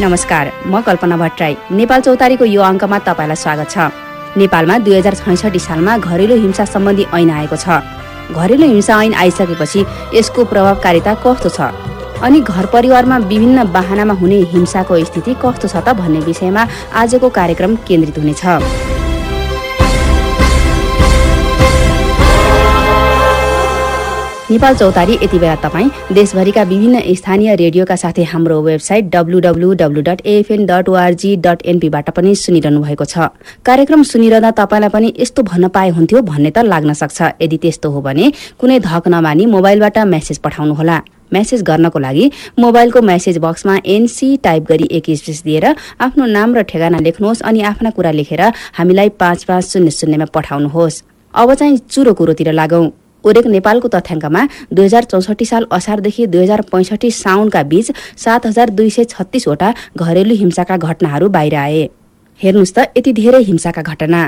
नमस्कार म कल्पना भट्टराई। नेपाल चौतारीको यो अङ्कमा तपाईँलाई स्वागत छ। नेपालमा दुई हजार छैसठी सालमा घरेलु हिंसा सम्बन्धी ऐन आएको छ। घरेलु हिंसा ऐन आइसकेपछि यसको प्रभावकारिता कस्तो छ? अनि घर परिवारमा विभिन्न बाहनामा हुने हिंसाको स्थिति कस्तो छ त भन्ने विषयमा आजको कार्यक्रम केन्द्रित हुनेछ। नेपाल चौतारी यति बेला तपाईँ देशभरिका विभिन्न स्थानीय रेडियोका साथै हाम्रो website W W dot AFN dot ORG dot एनपीबाट पनि सुनिरहनु भएको छ। कार्यक्रम सुनिरहँदा तपाईँलाई पनि यस्तो भन्न पाए हुन्थ्यो भन्ने त लाग्न सक्छ। यदि त्यस्तो हो भने कुनै धक नमानी मोबाइलबाट मेसेज पठाउनुहोला। मेसेज गर्नको लागि मोबाइलको मेसेज बक्समा एनसी टाइप गरी एक स्पेस दिएर आफ्नो नाम र ठेगाना लेख्नुहोस् अनि आफ्ना कुरा लेखेर हामीलाई पाँच पाँच शून्य शून्यमा पठाउनुहोस्। अब चाहिँ चुरो कुरोतिर लागौं। ओरेक नेपालको तथ्याङ्कमा दुई हजार चौसठी साल असारदेखि दुई हजार पैँसठी साउनका बीच सात हजार दुई सय छत्तिसवटा घरेलु हिंसाका घटनाहरू बाहिर आए। हेर्नुहोस् त यति धेरै हिंसाका घटना।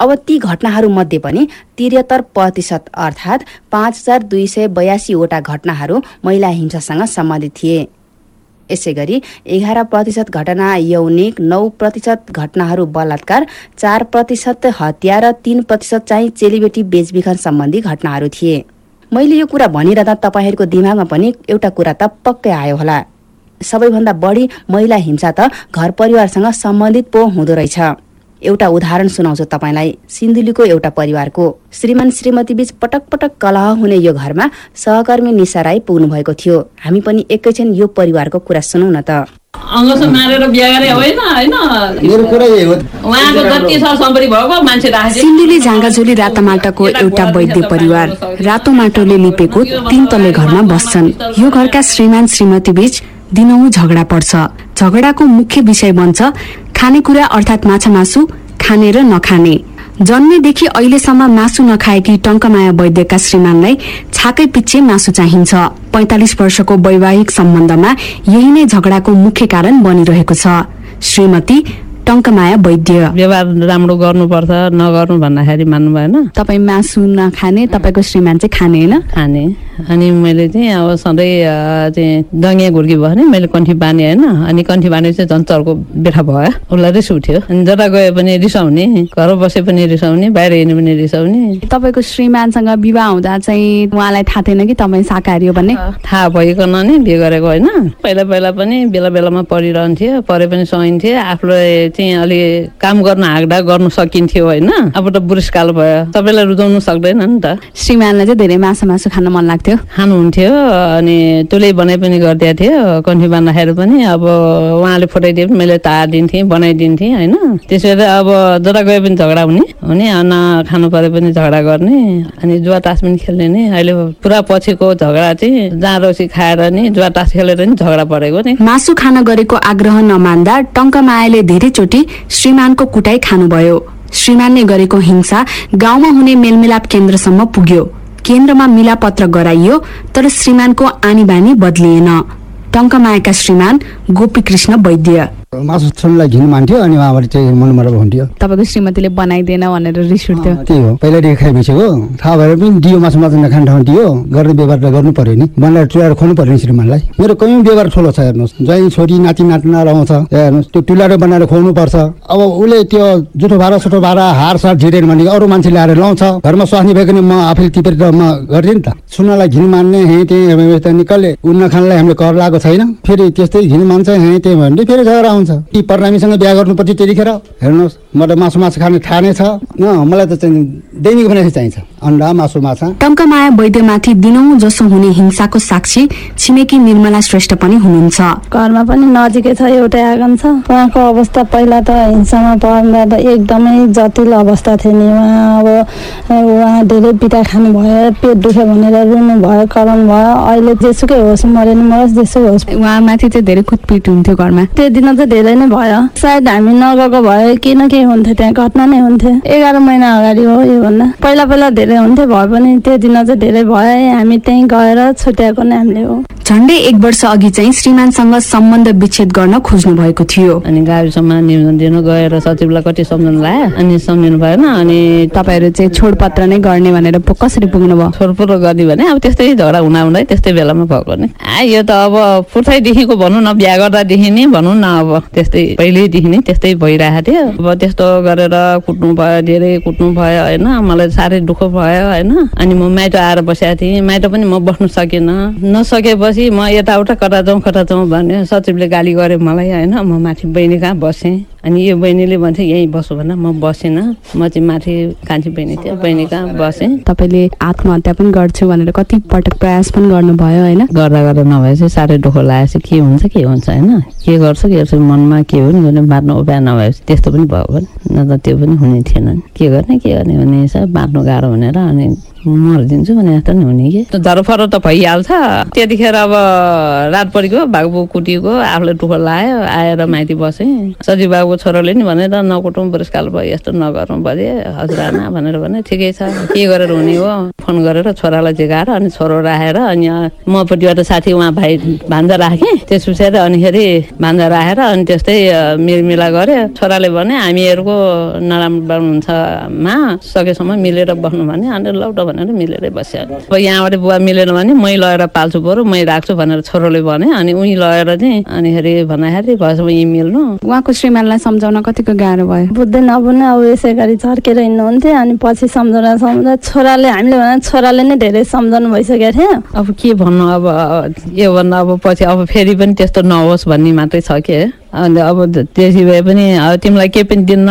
अब ती घटनाहरू पनि त्रिहत्तर प्रतिशत अर्थात् पाँच हजार दुई सय बयासीवटा घटनाहरू महिला हिंसासँग सम्बन्धित थिए। यसै गरी एघार प्रतिशत घटना यौनिक नौ प्रतिशत घटनाहरू बलात्कार चार प्रतिशत हत्या र तीन प्रतिशत चाहिँ चेलीबेटी बेचबिखन सम्बन्धी घटनाहरू थिए। मैले यो कुरा भनिरहँदा तपाईँहरूको दिमागमा पनि एउटा कुरा त पक्कै आयो होला। सबैभन्दा बढी महिला हिंसा त घर परिवारसँग सम्बन्धित पो हुँदो रहेछ। एउटा उदाहरण सुनाउँछु तपाईँलाई। सिन्धुलीको एउटा परिवारको श्रीमान श्रीमती बीच पटक पटक कलह हुने यो घरमा सहकर्मी निशा राई पुग्नु भएको थियो। हामी पनि एकैछिन यो परिवारको कुरा सुनौ न त। सिन्धुली झाँगाझोली रातोमाटाको एउटा वैद्य परिवार। रातो माटोले लिपेको तीन तले घरमा बस्छन्। यो घरका श्रीमान श्रीमती बीच दिनहुँ झगडा पर्छ। झगडाको मुख्य विषय बन्छ खानेकुरा अर्थात् माछा मासु खाने र नखाने। जन्मेदेखि अहिलेसम्म मासु नखाएकी टङ्कमाया वैद्यका श्रीमानलाई छाकै पिच्छे मासु चाहिन्छ। पैंतालिस वर्षको वैवाहिक सम्बन्धमा यही नै झगडाको मुख्य कारण बनिरहेको छ। श्रीमती टङ्कमाया वैद्य। व्यवहार राम्रो गर्नुपर्छ नगर्नु भन्दाखेरि मान्नु भएन तपाईँ मासु नखाने तपाईँको श्रीमान चाहिँ खाने होइन? खाने। अनि मैले चाहिँ अब सधैँ चाहिँ दङ्गिया घुर्की भयो भने मैले कन्ठी बाने होइन। अनि कन्ठी बाने चाहिँ झन् चर्को बेठा भयो। उसलाई रिस उठ्यो। अनि जता गए पनि रिसाउने घर बसे पनि रिसाउने बाहिर हिँड्ने पनि रिसाउने तपाईँको श्रीमानसँग विवाह हुँदा चाहिँ उहाँलाई थाहा थिएन कि तपाईँ शाकाहारी हो भन्ने थाहा भइकन नि बिहे गरेको होइन। पहिला पहिला पनि बेला बेलामा परिरहन्थ्यो परे पनि सहिन्थ्यो। आफूलाई चाहिँ अलि काम गर्न हाँक्दा गर्नु सकिन्थ्यो होइन? अब त बुढेसकाल भयो। सबैलाई रुचाउनु सक्दैन नि त। श्रीमानलाई चाहिँ धेरै मासु मासु खान मन लाग्थ्यो। खानुहुन्थ्यो अनि तुलै बनाइ पनि गरिदिएको थियो। कन्ठी बाँध्दाखेरि पनि अब उहाँले फुटाइदिए पनि मैले तार दिन्थेँ बनाइदिन्थेँ होइन। त्यसो भएर अब जता गए पनि झगडा हुने हुने न खानु परे पनि झगडा गर्ने अनि जुवा टास पनि खेल्ने नि। अहिले पुरा पछिको झगडा चाहिँ रौसी खाएर नि जुवा टास खेलेर नि झगडा परेको नि। मासु खान गरेको आग्रह नमान्दा टङ्कमायाले धेरैचोटि श्रीमानको कुटाई खानुभयो। श्रीमानले गरेको हिंसा गाउँमा हुने मेलमिलाप केन्द्रसम्म पुग्यो। केन्द्रमा मिलापत्र गराइयो तर श्रीमानको आनी बानी बदलिएन। टङ्कमायाका श्रीमान गोपीकृष्ण वैद्य। मासु छोड्नलाई घिन मान्थ्यो अनि उहाँबाट चाहिँ मनमरब हुन्थ्यो। तपाईँको श्रीमतीले बनाइदिएन भनेर रिस उठ्थ्यो। त्यही हो। पहिल्यैदेखि खाइबसेको थाहा भएर पनि दियो मासु मात्र नखाने ठाउँ दियो। गर्ने व्यवहार त गर्नु पर्यो नि। बनाएर टुलाएर खुवाउनु पर्यो नि श्रीमानलाई। मेरो कयौँ व्यवहार ठुलो छ हेर्नुहोस्। जहीँ छोरी नाति नातिना रहन्छ हेर्नुहोस्। त्यो टुलाएर बनाएर खुवाउनु पर्छ। अब उसले त्यो जुठो भाडा सुठो भाडा हार सार झिरेन भने अरू मान्छे ल्याएर लाउँछ। घरमा स्वास्नी भएको नि म आफैले टिपेर म गरिदिएँ नि त। सुन्नलाई घिन मान्ने हे त्यही निकलले। उन्न खानलाई हामीले कर लगाएको छैन। फेरि त्यस्तै घिन मान्छ हे त्यही भने फेरि झगडा हुन्छ। ती परनामीसँग बिहा गर्नुपर्छ त्यतिखेर। हेर्नुहोस् म त मासु माछा खाने ठाने छ। न मलाई त दैनिक भने चाहिन्छ। अन्डा मासु माछा टङ्कमाया वैद्यमाथि दिनौँ जसो हुने हिंसाको साक्षी छिमेकी निर्मला श्रेष्ठ पनि हुनुहुन्छ। घरमा पनि नजिकै छ एउटै आँगन छ। उहाँको अवस्था पहिला त हिंसामा पर्दा त एकदमै जटिल अवस्था थियो नि। उहाँ अब उहाँ धेरै पिता खानु भयो पेट दुख्यो भनेर रुनु भयो कराउनु भयो। अहिले जेसुकै होस् मरे नि मरोस् जेसुकै होस्। उहाँमाथि चाहिँ धेरै कुटपिट हुन्थ्यो घरमा। त्यो दिन चाहिँ धेरै नै भयो। सायद हामी नगएको भए केही न केही हुन्थ्यो त्यहाँ घटना नै हुन्थ्यो। एघार महिना अगाडि हो योभन्दा पहिला पहिला धेरै हुन्थ्यो भए पनि त्यो दिन चाहिँ धेरै भयो हामी त्यहीँ गएर छुट्याएको नै हामीले हो। झण्डै एक वर्ष अघि चाहिँ श्रीमानसँग सम्बन्ध विच्छेद गर्न खोज्नु भएको थियो। अनि गाविसमा निवेदन दिनु गएर सचिवलाई कति सम्झाउनु लायो? अनि सम्झिनु भएन अनि तपाईँहरू चाहिँ छोडपत्र नै गर्ने भनेर कसरी पुग्नुभयो छोरपुरो गर्ने भने अब त्यस्तै झगडा हुँदा हुँदै त्यस्तै बेलामा भएको नि। आ यो त अब पुर्खैदेखिको भनौँ न बिहा गर्दादेखि नै भनौँ न अब। त्यस्तै पहिल्यैदेखि नै त्यस्तै भइरहेको थियो. अब त्यस्तो गरेर कुट्नु भयो धेरै कुट्नु भयो होइन. मलाई साह्रै दुःख भयो होइन. अनि म माइत आएर बसेको थिएँ। माइत पनि म बस्नु सकिनँ। नसकेपछि म यताउता कता जाउँ कता जाउँ भन्यो। सचिवले गाली गर्यो मलाई होइन। म माथि बहिनी कहाँ बसेँ? अनि यो बहिनीले भन्थ्यो यहीँ बसो भनेर म बसिनँ। म चाहिँ माथि कान्छी बहिनी थियो। बहिनी कहाँ बसेँ? तपाईँले आत्महत्या पनि गर्छु भनेर कति पटक प्रयास पनि गर्नुभयो होइन? गर्दा गर्दा नभए चाहिँ साह्रै दुःख लागेपछि के हुन्छ के हुन्छ होइन? के गर्छ के गर्छ? मनमा के हो नि गर्ने बाँच्नु उपाय नभएपछि त्यस्तो पनि भयो भने न त त्यो पनि हुने थिएन के गर्ने के गर्ने भने बाँच्नु गाह्रो भनेर अनि मरिदिन्छु भने जस्तो नि हुने कि। झरफर त भइहाल्छ। त्यतिखेर अब रात परेको भागबु कुटिएको आफूलाई दुःख लाग्यो आएर माइती बसेँ। सजीव बाबुको छोराले नि भनेर नकुटौँ पुरस्कार भयो यस्तो नगरौँ बजे हजुरआमा भनेर भने ठिकै छ। के गरेर हुने हो? फोन गरेर छोरालाई जिगाएर अनि छोरो राखेर अनि मपट्टिबाट साथी उहाँ भाइ भान्जा राखेँ। त्यस पछाडि अनिखेरि भान्जा राखेर अनि त्यस्तै मिलमिला गरेँ छोराले भने हामीहरूको नराम्रो हुन्छ मा सकेसम्म मिलेर बस्नु भने अनि लौ त भनेर मिलेरै बस्यो। अब यहाँबाट बुवा मिलेन भने मै लगेर पाल्छु बरु मै राख्छु भनेर छोरोले भने अनि उहीँ लगेर चाहिँ अनिखेरि भन्दाखेरि भएसम्म यहीँ मिल्नु। उहाँको श्रीमानलाई सम्झाउन कतिको गाह्रो भयो? बुझ्दै नबुझ्ने अब यसै गरी झर्केर हिँड्नुहुन्थ्यो अनि पछि सम्झाउँदा सम्झाउँदा छोराले हामीले भने छोराले नै धेरै सम्झाउनु भइसकेको थियो। अब के भन्नु अब यो भन्नु अब पछि अब फेरि पनि त्यस्तो नहोस् भन्ने मात्रै छ के? अन्त अब त्यसै भए पनि अब तिमीलाई केही पनि दिन्न।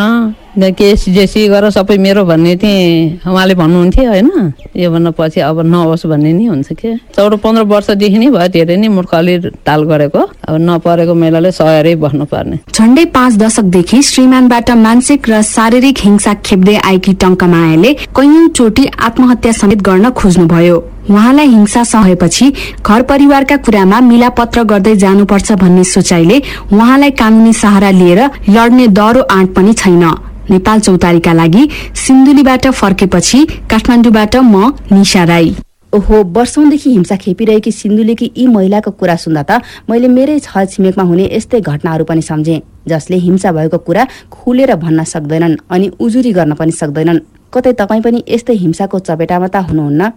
न के जेसी गर सबै मेरो भन्ने चाहिँ उहाँले भन्नुहुन्थ्यो होइन? यो भन्नु पछि अब नहोस् भन्ने नि हुन्छ के? चौध पन्ध्र वर्षदेखि नै भयो धेरै नै मूर्ख अलि ताल गरेको। अब नपरेको महिलाले सहेरै बस्नुपर्ने। झण्डै पाँच दशकदेखि श्रीमानबाट मानसिक र शारीरिक हिंसा खेप्दै आएकी टङ्कमायाले कैयौं चोटि आत्महत्या समेत गर्न खोज्नुभयो। उहाँलाई हिंसा सहेपछि घर परिवारका कुरामा मिलापत्र गर्दै जानुपर्छ भन्ने सोचाइले उहाँलाई कानूनी सहारा लिएर लड्ने डरो आँट पनि छैन। नेपाल चौतारीका लागि सिन्धुलीबाट फर्केपछि काठमाडौँबाट म निशा राई। ओहो वर्षौंदेखि हिंसा खेपिरहेकी सिन्धुलीकी यी महिलाको कुरा सुन्दा त मैले मेरै छर छिमेकमा हुने यस्तै घटनाहरू पनि सम्झेँ जसले हिंसा भएको कुरा खुलेर भन्न सक्दैनन् अनि उजुरी गर्न पनि सक्दैनन्। कतै तपाईँ पनि यस्तै हिंसाको चपेटामा त हुनुहुन्न?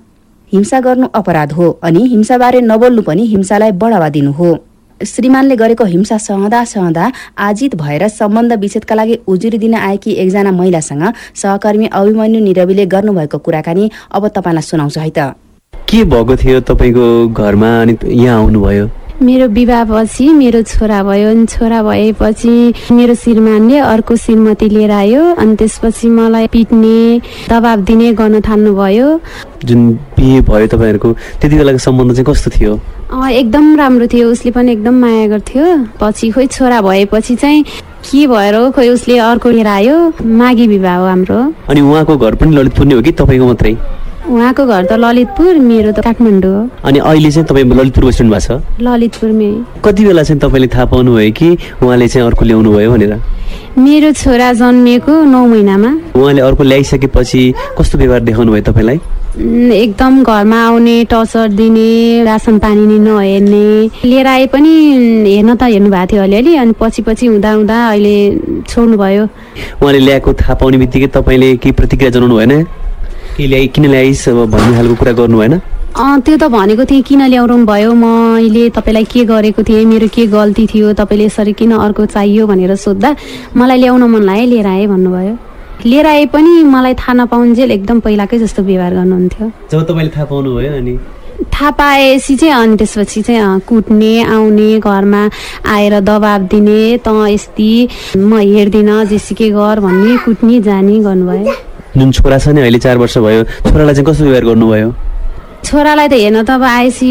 हिंसा गर्नु अपराध हो अनि हिंसाबारे नबोल्नु पनि हिंसालाई बढावा दिनु हो। श्रीमानले गरेको हिंसा सहँदा सहँदा आजित भएर सम्बन्ध विच्छेदका लागि उजुरी दिन आएकी एकजना महिलासँग सहकर्मी अभिमन्यु निरवीले गर्नुभएको कुराकानी अब तपाईँलाई सुनाउँछु है त। के भएको थियो तपाईँको घरमा अनि यहाँ आउनुभयो? मेरो विवाहपछि मेरो छोरा भयो अनि छोरा भएपछि मेरो श्रीमानले अर्को श्रीमती लिएर आयो अनि त्यसपछि मलाई पिट्ने दबाब दिने गर्न थाल्नुभयो। जुन बिहे भयो तपाईँहरूको त्यति बेलाको सम्बन्ध चाहिँ कस्तो थियो? एकदम राम्रो थियो उसले पनि एकदम माया गर्थ्यो। पछि खोइ छोरा भएपछि चाहिँ के भएर हो खोइ उसले अर्को लिएर आयो? माघी विवाह हो हाम्रो। अनि उहाँको घर पनि ललितपुर नै हो कि तपाईँको मात्रै? उहाँको घर त ललितपुर मेरो त काठमाडौँ हो। अनि अहिले चाहिँ तपाईँ ललितपुर बस्नु भएको छ? ललितपुरमै। कति बेला चाहिँ तपाईँले थाहा पाउनुभयो कि उहाँले चाहिँ अर्को ल्याउनु भयो भनेर? मेरो छोरा जन्मिएको नौ महिनामा। उहाँले अर्को ल्याइसकेपछि कस्तो व्यवहार देखाउनु भयो तपाईँलाई? एकदम घरमा आउने टर्चर दिने रासन पानी नि नहेर्ने। लिएर आए पनि हेर्न त हेर्नु भएको थियो अलिअलि अनि पछि पछि हुँदा हुँदा अहिले छोड्नु भयो उहाँले ल्याएको थाहा पाउने बित्तिकै तपाईँले केही प्रतिक्रिया जनाउनु भएन? के ल्याइ किन ल्याइस् भन्ने खालको कुरा गर्नु भएन? त्यो त भनेको थिएँ किन ल्याउनु भयो? मैले तपाईँलाई के गरेको थिएँ? मेरो के गल्ती थियो? तपाईँले यसरी किन अर्को चाहियो भनेर सोद्धा मलाई ल्याउन मन लाग्यो लिएर आएँ भन्नुभयो। लिएर आए पनि मलाई थाहा नपाउन्जेल एकदम पहिलाकै जस्तो व्यवहार गर्नुहुन्थ्यो। जब तपाईँले थाहा पाउनुभयो अनि? थाहा पाएपछि चाहिँ अनि त्यसपछि चाहिँ कुट्ने आउने घरमा आएर दबाब दिने त यस्ती म हेर्दिनँ जेसुकै गर भन्ने कुट्ने जाने गर्नुभयो। जुन छोरा छ नि अहिले चार वर्ष भयो छोरालाई चाहिँ कस्तो व्यवहार गर्नुभयो? छोरालाई त हेर्न त अब आएपछि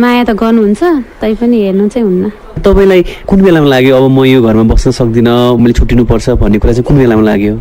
माया त गर्नुहुन्छ तैपनि हेर्नु चाहिँ हुन्न। तपाईँलाई कुन बेलामा लाग्यो अब म यो घरमा बस्न सक्दिनँ मैले छुट्टिनु पर्छ भन्ने कुरा चाहिँ कुन बेलामा लाग्यो?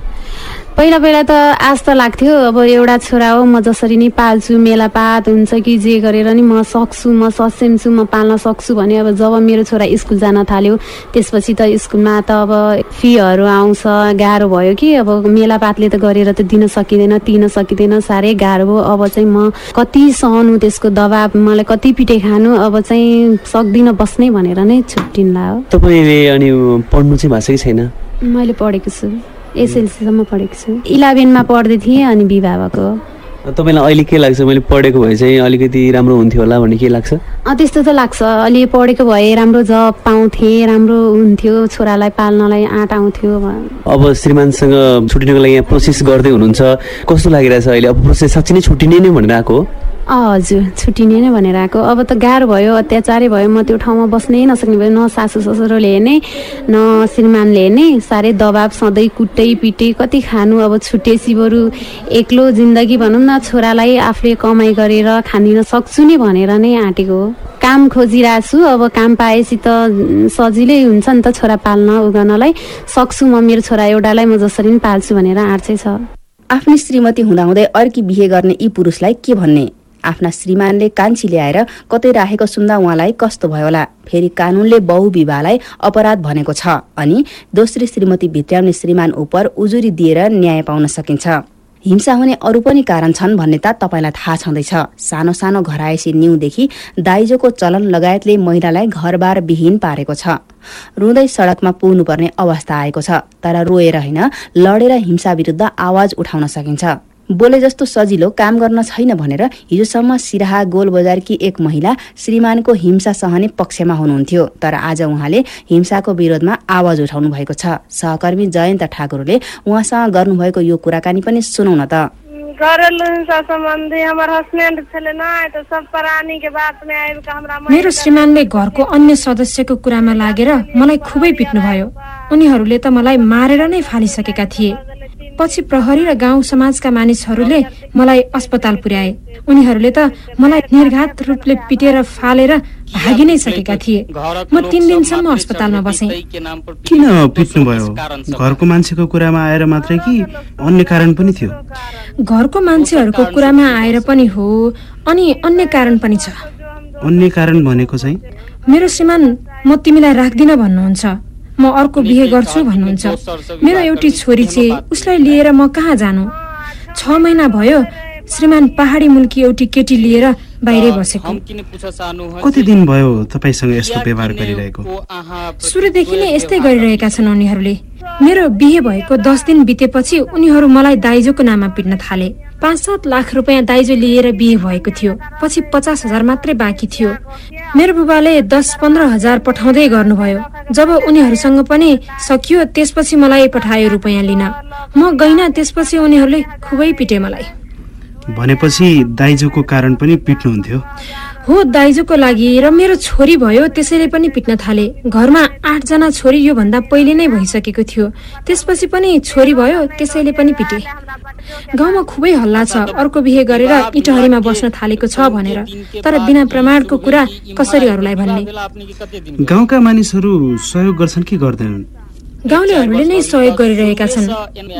पहिला पहिला त आश त लाग्थ्यो अब एउटा छोरा हो म जसरी नै पाल्छु मेलापात हुन्छ कि जे गरेर नि म सक्छु म सक्षम छु म पाल्न सक्छु भने अब जब मेरो छोरा स्कुल जान थाल्यो त्यसपछि त स्कुलमा त अब फीहरू आउँछ गाह्रो भयो कि अब मेलापातले त गरेर त दिन सकिँदैन तिर्न सकिँदैन साह्रै गाह्रो भयो अब चाहिँ म कति सहनु त्यसको दबाब मलाई कति पिटे खानु अब चाहिँ सक्दिनँ बस्नै भनेर नै छुट्टिन्ला हो। तपाईँले अनि पढ्नु चाहिँ भएको छ कि छैन? मैले पढेको छु। एसएलसीसम्म पढेको छु। इलेभेनमा पढ्दै थिएँ अनि विवाह भएको तपाईँलाई अहिले के लाग्छ? मैले पढेको भए चाहिँ अलिकति राम्रो हुन्थ्यो होला भन्ने के लाग्छ? अँ, त्यस्तो त लाग्छ। अलि पढेको भए राम्रो जब पाउँथेँ राम्रो हुन्थ्यो छोरालाई पाल्नलाई आँट आउँथ्यो। अब श्रीमानसँग छुट्टिनुको लागि यहाँ प्रोसेस गर्दै हुनुहुन्छ। कस्तो लागिरहेछ अहिले? अब प्रोसेस साँच्ची नै छुट्टिने नै भनेर आएको हो? हजुर छुट्टिने नै भनेर आएको। अब त गाह्रो भयो अत्याचारै भयो। म त्यो ठाउँमा बस्नै नसक्ने भयो न सासू ससुरोले हेर्ने न श्रीमानले हेर्ने साह्रै दबाब सधैँ कुट्दै पिटे कति खानु अब छुट्टेसी बरु एक्लो जिन्दगी भनौँ न छोरालाई आफूले कमाइ गरेर खानिन सक्छु नि भनेर नै आँटेको हो। काम खोजिरहेको छु अब काम पाएपछि त सजिलै हुन्छ नि त छोरा पाल्न उ गर्नलाई सक्छु म मेरो छोरा एउटालाई म जसरी पनि पाल्छु भनेर आँट चाहिँ छ। आफ्नै श्रीमती हुँदाहुँदै अर्की बिहे गर्ने यी पुरुषलाई के भन्ने? आफ्ना श्रीमानले कान्छी ल्याएर कतै राखेको सुन्दा उहाँलाई कस्तो भयो होला। फेरि कानूनले बहुविवाहलाई अपराध भनेको छ अनि दोस्री श्रीमती भित्र्याउने श्रीमान उप उजुरी दिएर न्याय पाउन सकिन्छ। हिंसा हुने अरू पनि कारण छन् भन्ने त तपाईँलाई थाहा छँदैछ। सानो सानो घरायसी न्युदेखि दाइजोको चलन लगायतले महिलालाई घरबार विहीन पारेको छ। रुँदै सडकमा पुग्नुपर्ने अवस्था आएको छ तर रोएर होइन लडेर हिंसा विरुद्ध आवाज उठाउन सकिन्छ। बोले जस्तो सजिलो काम गर्न छैन भनेर हिजोसम्म सिराहा गोलबजारकी एक महिला श्रीमानको हिंसा सहने पक्षमा हुनुहुन्थ्यो। तर आज उहाँले हिंसाको विरोधमा आवाज उठाउनु भएको छ। सहकर्मी जयन्त ठाकुरले उहाँसँग गर्नुभएको यो कुराकानी पनि सुनौ न त। घरेलू हिंसा संबंधी हमार हस्बैंड छले ना तो सब प्राणी के बात में आइब के हमरा मेरो श्रीमानले घरको अन्य सदस्यको कुरामा लागेर मलाई खुबै पिट्नुभयो। उनीहरूले त मलाई मारेर नै फालिसकेका थिए। पछि प्रहरी र गाउँ समाजका मानिसहरूले मलाई अस्पताल पुर्याए। उनीहरूले त मलाई निर्घात रूपले पिटेर फालेर भागि नै सकेका थिए। म तिन दिनसम्म अस्पतालमा बसेँ। किन पिट्नुभयो? घरको मान्छेको कुरामा आएर मात्रै कि अन्य कारण पनि थियो? घरको मान्छेहरूको कुरामा आएर पनि हो अनि अन्य कारण पनि छ। अन्य कारण भनेको चाहिँ? मेरो श्रीमान म तिमीलाई राख्दिन भन्नुहुन्छ। म अर्को बिहे गर्छु भन्नुहुन्छ। मेरो एउटी छोरी चाहिँ उसलाई लिएर म कहाँ जानु? छ महिना भयो श्रीमान पहाडी मुल्की एउटी केटी लिएर बाहिरै बसेको। कति दिन भयो तपाईँसँग यस्तो व्यवहार गरिरहेको? सुरुदेखि नै यस्तै गरिरहेका छन् उनीहरूले। मेरो बिहे भएको दस दिन बितेपछि उनीहरू मलाई दाइजोको नाममा पिट्न थाले। पाँच सात लाख रुपियाँ दाइजो लिएर बिहे भएको थियो। पछि पचास हजार मात्रै बाँकी थियो। मेरो बुबाले दस पन्ध्र हजार पठाउँदै गर्नुभयो। जब उनीहरूसँग पनि सकियो त्यसपछि मलाई पठायो रुपियाँ लिन। म गइनँ त्यसपछि उनीहरूले खुबै पिटे मलाई। भनेपछि दाइजोको कारण पनि पिट्नुहुन्थ्यो। हो दाइजोको लागि र मेरो छोरी भयो त्यसैले पनि पिट्न थाले। घरमा आठजना छोरी योभन्दा पहिले नै भइसकेको थियो। त्यसपछि पनि छोरी भयो त्यसैले पनि पिटे। गाउँमा खुबै हल्ला छ। अर्को बिहे गरेर इटहरीमा बस्न थालेको छ भनेर। तर बिना प्रमाणको कुरा कसरी अरूलाई भन्ने? गाउँका मानिसहरू सहयोग गर्छन् कि गर्दैनन्? गाउँलेहरूले नै सहयोग गरिरहेका छन्।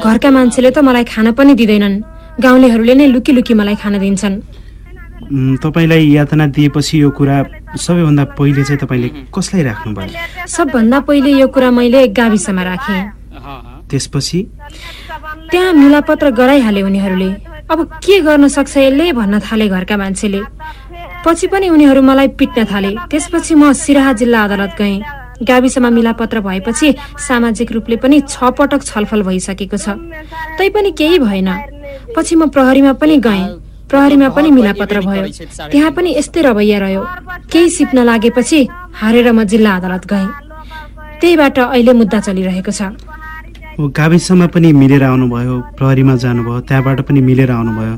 घरका मान्छेले त मलाई खान पनि दिँदैनन्। गाउँलेहरूले नै लुकी लुकी मलाई खान दिन्छन्। तपाईँलाई यातना दिएपछि यो कुरा सबैभन्दा पहिले चाहिँ तपाईँले कसलाई राख्नुभयो? सबभन्दा पहिले यो कुरा मैले गाविसमा राखेँ। त्यसपछि? त्यहाँ मिलापत्र गराइहाले उनीहरूले। अब के गर्न सक्छ यसले भन्न थाले घरका मान्छेले। पछि पनि उनीहरू मलाई पिट्न थाले। त्यसपछि म सिराहा जिल्ला अदालत गएँ। गाविसमा मिलापत्र भएपछि सामाजिक रूपले पनि छ पटक छलफल भइसकेको छ। तैपनि केही भएन। पछि म प्रहरीमा पनि गएँ। प्रहरीमा पनि मिलापत्र भयो। त्यहाँ पनि यस्तै रवैया रह्यो। केही सिप्न लागेपछि हारेर म जिल्ला अदालत गएँ। त्यहीबाट अहिले मुद्दा चलिरहेको छ। हो गाविसमा पनि मिलेर आउनुभयो प्रहरीमा जानुभयो त्यहाँबाट पनि मिलेर आउनुभयो।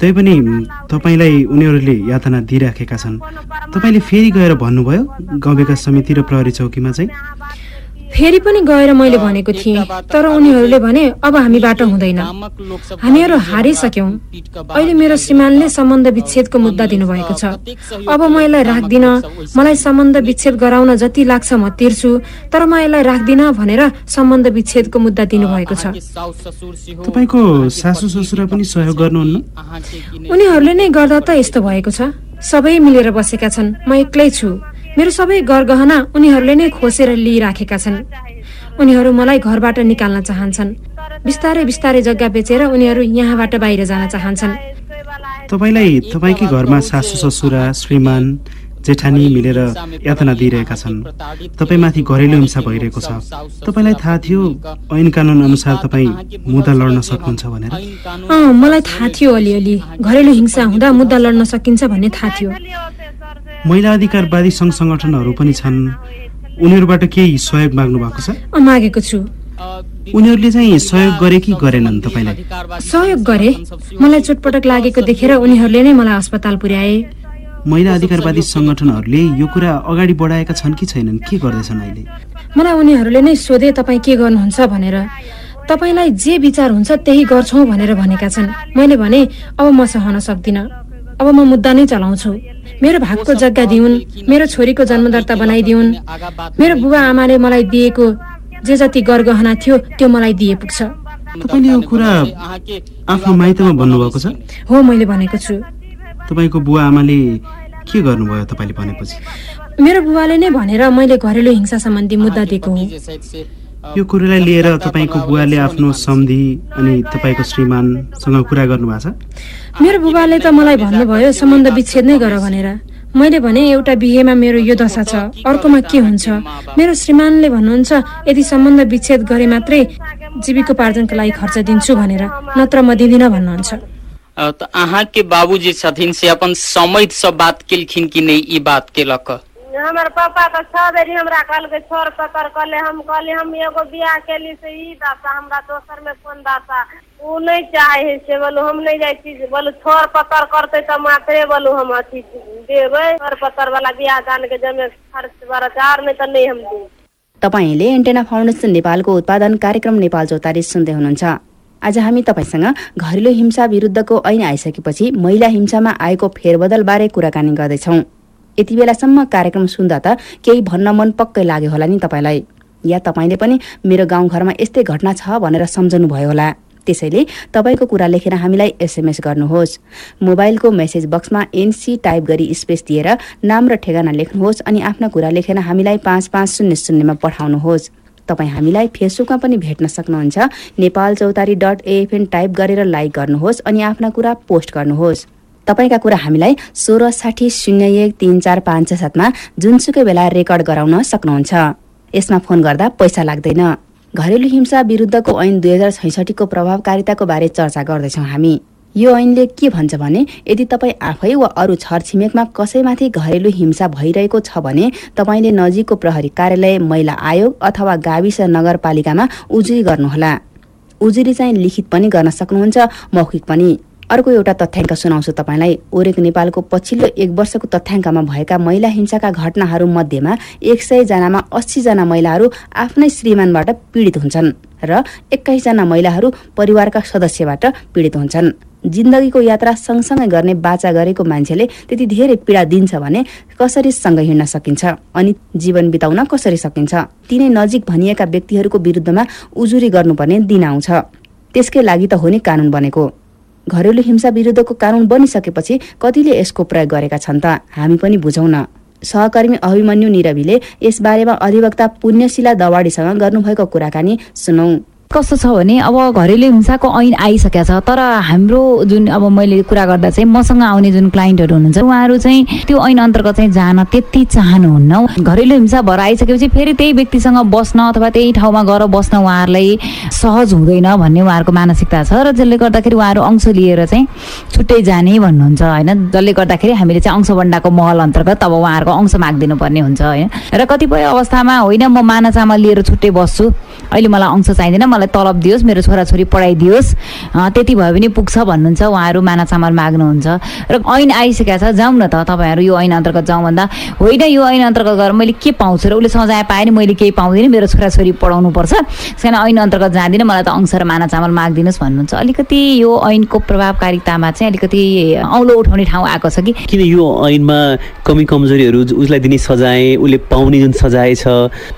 तैपनि उम्, तपाईँलाई उनीहरूले यातना दिइराखेका छन्। तपाईँले फेरि गएर भन्नुभयो गाउँ विकास समिति र प्रहरी चौकीमा चाहिँ? फेरि पनि गएर मैले भनेको थिएँ तर उनीहरूले भने अब हामीबाट हुँदैन। हामीहरू हारिसक्यौँ। अहिले मेरो श्रीमानले सम्बन्ध विच्छेदको मुद्दा दिनुभएको छ। अब म यसलाई राख्दिन। मलाई सम्बन्ध विच्छेद गराउन जति लाग्छ म तिर्छु तर म यसलाई राख्दिन भनेर सम्बन्ध विच्छेदको मुद्दा दिनुभएको छ। तपाईँको सासु ससुरा पनि सहयोग गर्नुहुन्न? उनीहरूले नै गर्दा त यस्तो भएको छ। सबै मिलेर बसेका छन्। म एक्लै छु। मेरो सबै गरगहना उनीहरूले नै खोसेर लिइराखेका छन्। उनीहरू मलाई घरबाट निकाल्न चाहन्छन्। बिस्तारै बिस्तारै जग्गा बेचेर उनीहरू यहाँबाट बाहिर जान चाहन्छन्। तपाईँलाई तपाईँकै घरमा सासु ससुरा श्रीमान जेठानी मिलेर यातना दिइरहेका छन्। तपाईँमाथि घरेलु हिंसा भइरहेको छ। तपाईँलाई थाहा थियो ऐन कानुन अनुसार तपाईँ मुद्दा लड्न सक्नुहुन्छ भनेर। मलाई थाहा थियो अलिअलि। घरेलु हिंसा हुँदा मुद्दा लड्न सकिन्छ भन्ने थाहा थियो। महिला अधिकारवादी सङ्घ सङ्गठनहरू पनि छन्। उनीहरूबाट केही सहयोग माग्नु भएको छ? अँ मागेको छु। उनीहरूले चाहिँ सहयोग गरे कि गरेनन् तपाईँलाई? सहयोग गरे? मलाई चोटपटक लागेको देखेर उनीहरूले नै मलाई अस्पताल पुर्याए। महिला अधिकारवादी सङ्गठनहरूले यो कुरा अगाडि बढाएका छन् कि छैनन्? के गर्दैछन् अहिले? मलाई उनीहरूले नै सोधे तपाईँ के गर्नुहुन्छ भनेर। तपाईँलाई जे विचार हुन्छ त्यही गर्छौँ भनेर भनेका छन्। मैले भने अब म सहन सक्दिनँ। अब म मुद्दा नै चलाउँछु। मेरो भागको जग्गा दिउन् मेरो छोरीको जन्मदर्ता बनाइदिउन्। मेरो बुबा आमाले मलाई दिएको जे जति गरगहना थियो त्यो मलाई दिए पुग्छ। तपाईँले यो कुरा आफ्नो माइतमा भन्नुभएको छ? हो मैले भनेको छु। तपाईँको बुवा आमाले के गर्नुभयो तपाईँले भनेपछि? मेरो बुबाले नै भनेर मैले घरेलु हिंसा सम्बन्धी मुद्दा दिएको हुँ। यो कुरालाई लिएर तपाईँको बुवाले आफ्नो सम्धि अनि तपाईँको श्रीमानसँग कुरा गर्नुभएको छ? मेरो बुबाले त मलाई भन्नुभयो सम्बन्ध विच्छेद नै गर भनेर। मैले भने एउटा बिहेमा मेरो यो दशा छ। अर्कोमा के हुन्छ? मेरो श्रीमानले भन्नुहुन्छ यदि सम्बन्ध विच्छेद गरे मात्रै जीविकोपार्जनको लागि खर्च दिन्छु भनेर नत्र म दिँदिनँ भन्नुहुन्छ। अ, त अहाँके बाबूजी छथिन से अपन समैत सब बात केलखिन कि नहीं ई बात केलक? हमर पापा तो छह बेरी हमरा कहलकै छोड़ पकड़ कहले हम कहले हम एगो बियाह केली से ई दासा हमरा दोसर में कोन दासा? उ नहीं चाहे से बोलू हम नहीं जाय छी बोलू छोड़ पकड़ करते तो मात्रे बोलू हम अथी देबै छोड़ पकड़ वाला बियाह दान के जमे खर्च बरत और नहीं तो नहीं हम देब तपाईँले एन्टेना फाउन्डेसन नेपालको उत्पादन कार्यक्रम नेपाल चौतारी सुन्दै हुनुहुन्छ। आज हामी तपाईँसँग घरेलु हिंसा विरुद्धको ऐन आइसकेपछि महिला हिंसामा आएको फेरबदलबारे कुराकानी गर्दैछौँ। यति बेलासम्म कार्यक्रम सुन्दा त केही भन्न मन पक्कै लाग्यो होला नि तपाईँलाई। या तपाईँले पनि मेरो गाउँघरमा यस्तै घटना छ भनेर सम्झनु भयो होला। त्यसैले तपाईँको कुरा लेखेर हामीलाई एसएमएस गर्नुहोस्। मोबाइलको मेसेज बक्समा एनसी टाइप गरी स्पेस दिएर नाम र ठेगाना लेख्नुहोस् अनि आफ्ना कुरा लेखेर हामीलाई पाँच पाँच शून्य शून्यमा पठाउनुहोस्। तपाईँ हामीलाई फेसबुकमा पनि भेट्न सक्नुहुन्छ। Nepal Chautari dot AFN type गरेर लाइक गर्नुहोस् अनि आफ्ना कुरा पोस्ट गर्नुहोस्। तपाईँका कुरा हामीलाई सोह्र साठी शून्य एक तिन चार पाँच छ सातमा जुनसुकै बेला रेकर्ड गराउन सक्नुहुन्छ। यसमा फोन गर्दा पैसा लाग्दैन। घरेलु हिंसा विरुद्धको ऐन दुई हजार छैसठीको प्रभावकारिताको बारे चर्चा गर्दैछौँ हामी। यो ऐनले के भन्छ भने यदि तपाईँ आफै वा अरू छरछिमेकमा कसैमाथि घरेलु हिंसा भइरहेको छ भने तपाईँले नजिकको प्रहरी कार्यालय महिला आयोग अथवा गाविस नगरपालिकामा उजुरी गर्नुहोला। उजुरी चाहिँ लिखित पनि गर्न सक्नुहुन्छ मौखिक पनि। अर्को एउटा तथ्याङ्क सुनाउँछु तपाईँलाई। ओरेक नेपालको पछिल्लो एक वर्षको तथ्याङ्कमा भएका महिला हिंसाका घटनाहरू मध्येमा एक सय जनामा अस्सीजना महिलाहरू आफ्नै श्रीमानबाट पीडित हुन्छन् र एक्काइसजना महिलाहरू परिवारका सदस्यबाट पीडित हुन्छन्। जिन्दगीको यात्रा सँगसँगै गर्ने बाचा गरेको मान्छेले त्यति धेरै पीडा दिन्छ भने कसरी सँगै हिँड्न सकिन्छ? अनि जीवन बिताउन कसरी सकिन्छ? तिनै नजिक भनिएका व्यक्तिहरूको विरुद्धमा उजुरी गर्नुपर्ने दिन आउँछ। त्यसकै लागि त हो नि कानुन बनेको। घरेलु हिंसा विरुद्धको कानुन बनिसकेपछि कतिले यसको प्रयोग गरेका छन् त हामी पनि बुझौँ न सहकर्मी अभिमन्यु निरवीले यसबारेमा अधिवक्ता पुण्यशिला दवाडीसँग गर्नुभएको कुराकानी सुनौ। कस्तो छ भने अब घरेलु हिंसाको ऐन आइसकेको छ। तर हाम्रो जुन अब मैले कुरा गर्दा चाहिँ मसँग आउने जुन क्लाइन्टहरू हुनुहुन्छ उहाँहरू चाहिँ त्यो ऐन अन्तर्गत चाहिँ जान त्यति चाहनुहुन्न। घरेलु हिंसा भएर आइसकेपछि फेरि त्यही व्यक्तिसँग बस्न अथवा त्यही ठाउँमा गएर बस्न उहाँहरूलाई सहज हुँदैन भन्ने उहाँहरूको मानसिकता छ र जसले गर्दाखेरि उहाँहरू अंश लिएर चाहिँ छुट्टै जाने भन्नुहुन्छ होइन? जसले गर्दाखेरि हामीले चाहिँ अंशबन्डाको महल अन्तर्गत अब उहाँहरूको अंश मागिदिनु पर्ने हुन्छ होइन? र कतिपय अवस्थामा होइन म मानाचामा लिएर छुट्टै बस्छु। अहिले मलाई अंश चाहिँदैन मलाई मलाई तलब दियोस् मेरो छोराछोरी पढाइदियोस्। त्यति भयो भने पुग्छ भन्नुहुन्छ उहाँहरू माना चामल माग्नुहुन्छ। र ऐन आइसकेको छ जाउँ न त तपाईँहरू यो ऐन अन्तर्गत जाउँ भन्दा होइन यो ऐन अन्तर्गत गएर मैले के पाउँछु र उसले सजाय पाएँ नि मैले केही पाउँदिनँ मेरो छोराछोरी पढाउनुपर्छ। त्यस कारण ऐन अन्तर्गत जाँदिनँ मलाई त अंश र माना चामल मागिदिनुहोस् भन्नुहुन्छ। अलिकति यो ऐनको प्रभावकारितामा चाहिँ अलिकति औलो उठाउने ठाउँ आएको छ कि? किन यो ऐनमा कमी कमजोरीहरू उसलाई दिने सजाय उसले पाउने जुन सजाय छ